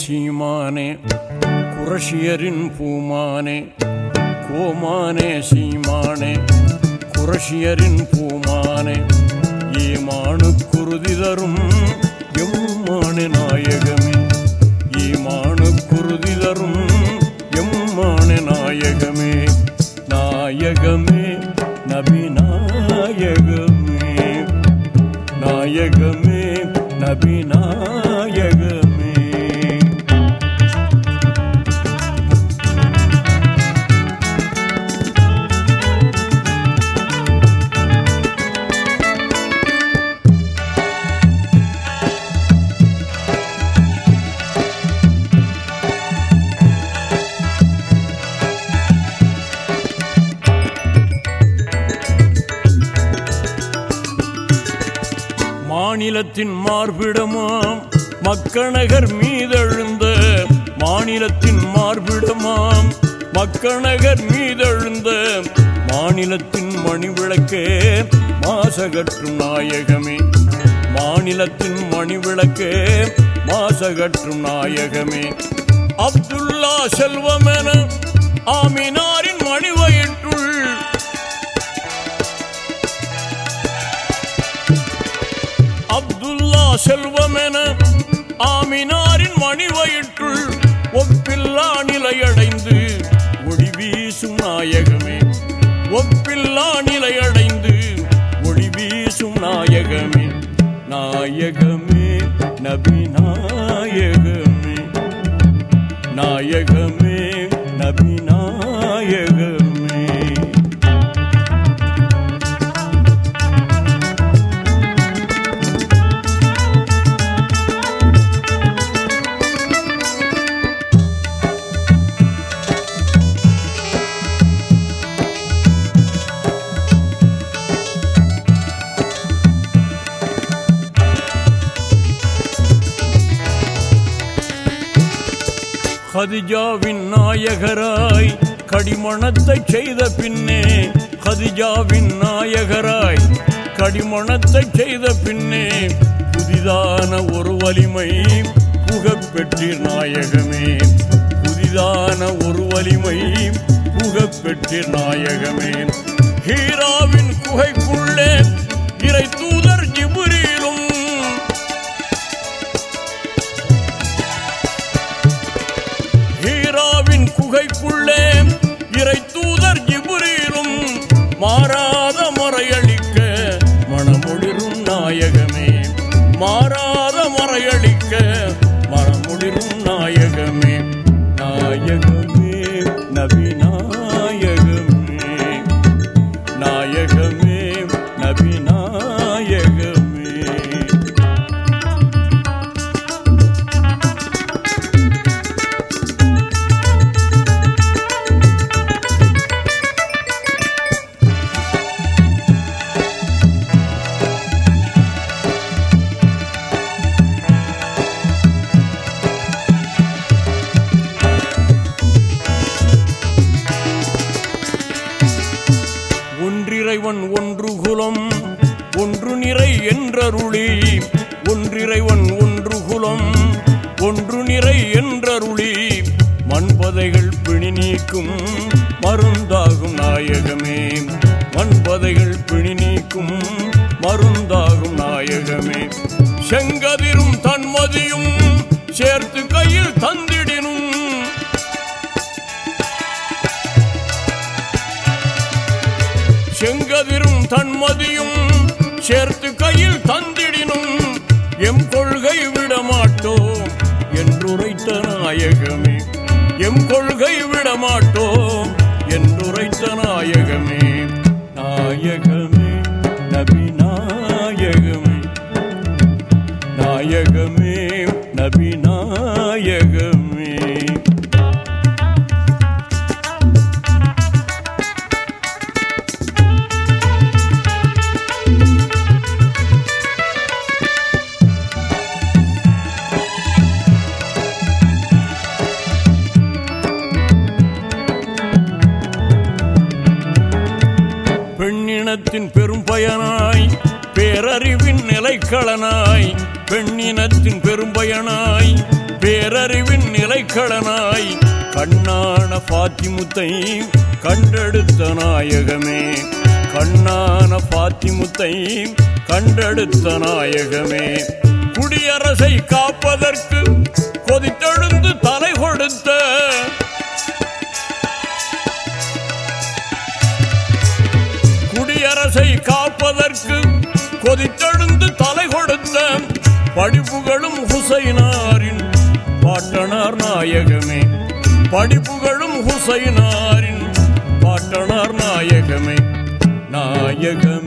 சீமானே குரஷியரின் பூமானே கோமானே சீமானே குரஷியரின் பூமானே ஈமானு குருதி தரும் எம்மானே நாயகமே ஈமானு குருதி தரும் எம்மானே நாயகமே நாயகமே நபி நாயகமே நாயகமே நபி நாயகமே மாநிலத்தின் மார்பிடமாம். மக்கநகர் மீதெழுந்த மாநிலத்தின் மார்பிடமாம். மக்கநகர் மீதெழுந்த மாநிலத்தின் மணிவிளக்கே மாசகற்றும் நாயகமே. மாநிலத்தின் மணிவிளக்கே மாசகற்றும் நாயகமே. அப்துல்லா செல்வமென ஆமினாரின் மணிவயிற்றுள் செல்வமென ஆமினாரின் மணிவயிற்றுள் ஒப்பில்லா நிலையடைந்து ஒளி வீசும் நாயகமே. ஒப்பில்லா நிலையடைந்து ஒளி வீசும் நாயகமே. நாயகமே நபி நாயகமே நாயகமே. ஹதிஜாவின் நாயகராய் கடிமணத்தை செய்த பின்னே ஹதிஜாவின் நாயகராய் கடிமணத்தை செய்த பின்னே புதிதான ஒரு வலிமை புகப்பெற்றீர் நாயகமே. புதிதான ஒரு வலிமை புகப்பெற்றீர் நாயகமே. ஹீராவின் குகைக்குள்ளே இறை தூ ஹீராவின் குகைக்குள்ளே இறை தூதர் ஜிபுரியிலும் மாறா ஒன்றிறைவன் ஒன்று குலம் ஒன்று நிறை என்றருளி. ஒன்றிறைவன் ஒன்று குலம் ஒன்று நிறை என்றருளி. மண்பதைகள் பிணி நீக்கும் மருந்தாகும் நாயகமே. மண்பதைகள் பிணி நீக்கும் மருந்தாகும் நாயகமே. செங்கதிரும் தன்மதியும் சேர்த்து கையில் தந்து நாயகமே எம் கொள்கை விடமாட்டோம் என்றுரைத்த நாயகமே நாயகமே நபி நிலைக்களனாய் பெண்ணினத்தின் பெரும்பயனாய் பேரறிவின் நிலைக்களனாய் கண்ணான பாத்திமுத்தை கண்டெடுத்த நாயகமே. கண்ணான பாத்திமுத்தை கண்டெடுத்த நாயகமே. குடியரசை காப்பதற்கு கொதித்தெழுந்து தலை கொடுத்த குடியரசை காப்பதற்கு கொதித்தெழுந்து கொடுத்த படிப்புகளும் ஹுசைனாரின் பாட்டனார் நாயகமே. படிப்புகளும் ஹுசைனாரின் பாட்டனார் நாயகமே. நாயகமே.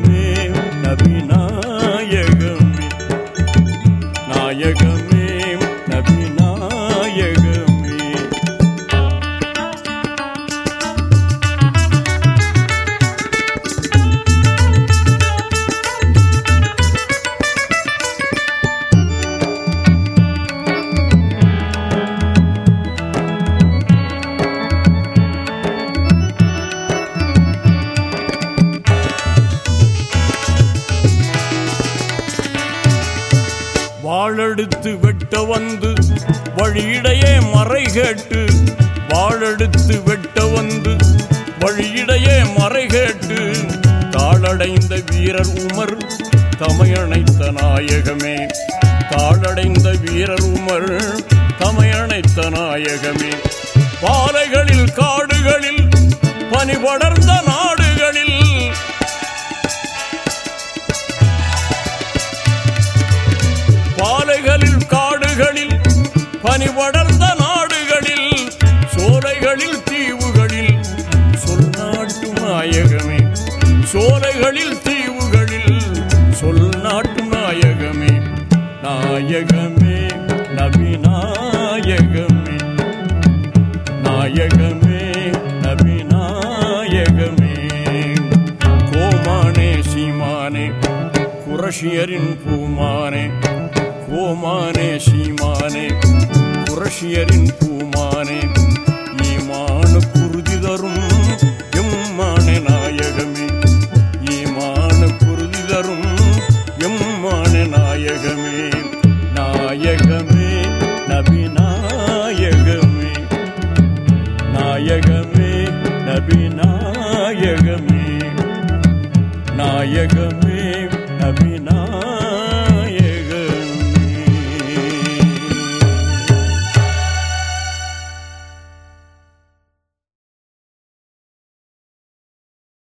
வாழெடுத்து வெட்ட வந்து வழியிடையே மறை கேட்டு வாழெடுத்து வெட்ட வந்து வழியிடையே மறை கேட்டு தாளடைந்த வீரர் உமர் தமையணைத்த நாயகமே. தாளடைந்த வீரர் உமர் தமையணைத்த நாயகமே. பாறைகளில் காடுகளில் பனி படர்ந்த நாடுகளில் மலைகளில் தீவுகளில். சொல் நாட்டு நாயகமே நாயகமே நபி நாயகமே நாயகமே நபி நாயகமே கோமானே சீமானே குரஷியரின் பூமானே. கோமானே சீமானே குரஷியரின் பூ நாயகமே நாயகமே நபி நாயகமே